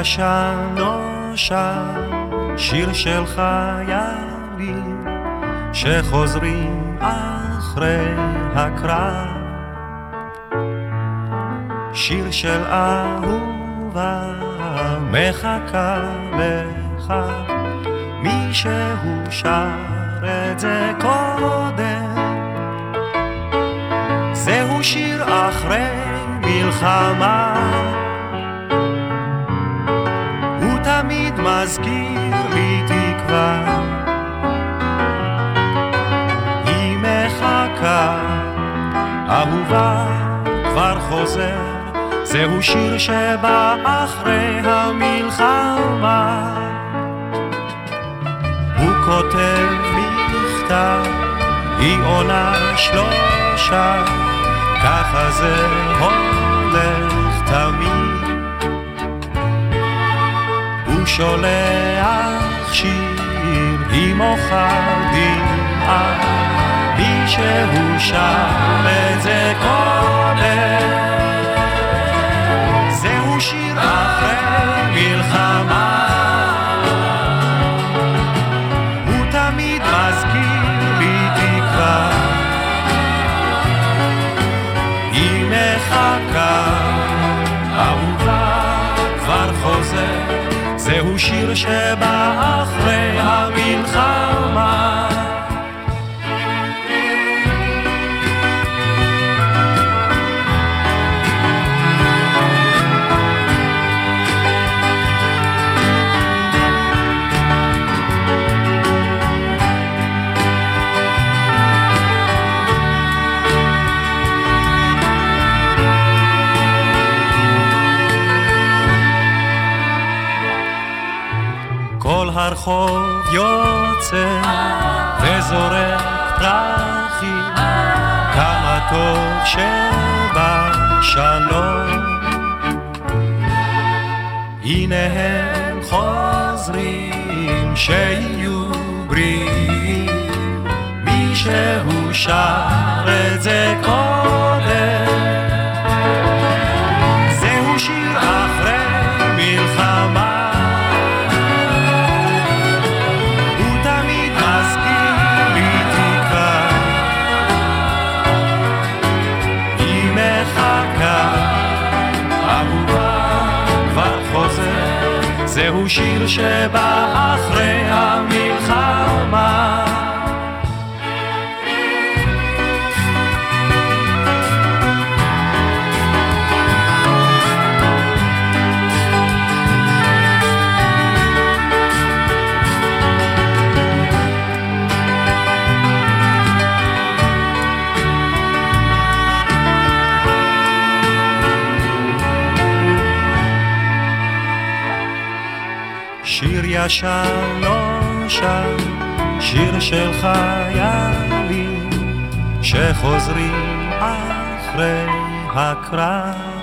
ישן נושן, שיר של חיילים שחוזרים אחרי הקרב. שיר של אהובה מחכה לך, מישהו שר את זה קודם. זהו שיר אחרי מלחמה מזכיר לי תקווה. היא מחכה, אהובה כבר חוזר, זהו שיר שבא אחרי המלחמה. הוא כותב מכתב, היא עונה שלושה, ככה זה הולך שולח שיר עם אוכל דמעה, מי שהוא שר את זה קודם. זהו שיר אחרי מלחמה, הוא תמיד מזכיר לי תקווה. היא מחכה, אהובה כבר חוזר. זהו שיר שבא אחרי המלחמה. הרחוב יוצא וזורק פרחים, כמה טוב שבשלום. הנה הם חוזרים שיהיו בריאים, מי שהוא שר זהו שיר שבא אחרי ישן נושן, שיר של חיילים שחוזרים אחרי הקרב.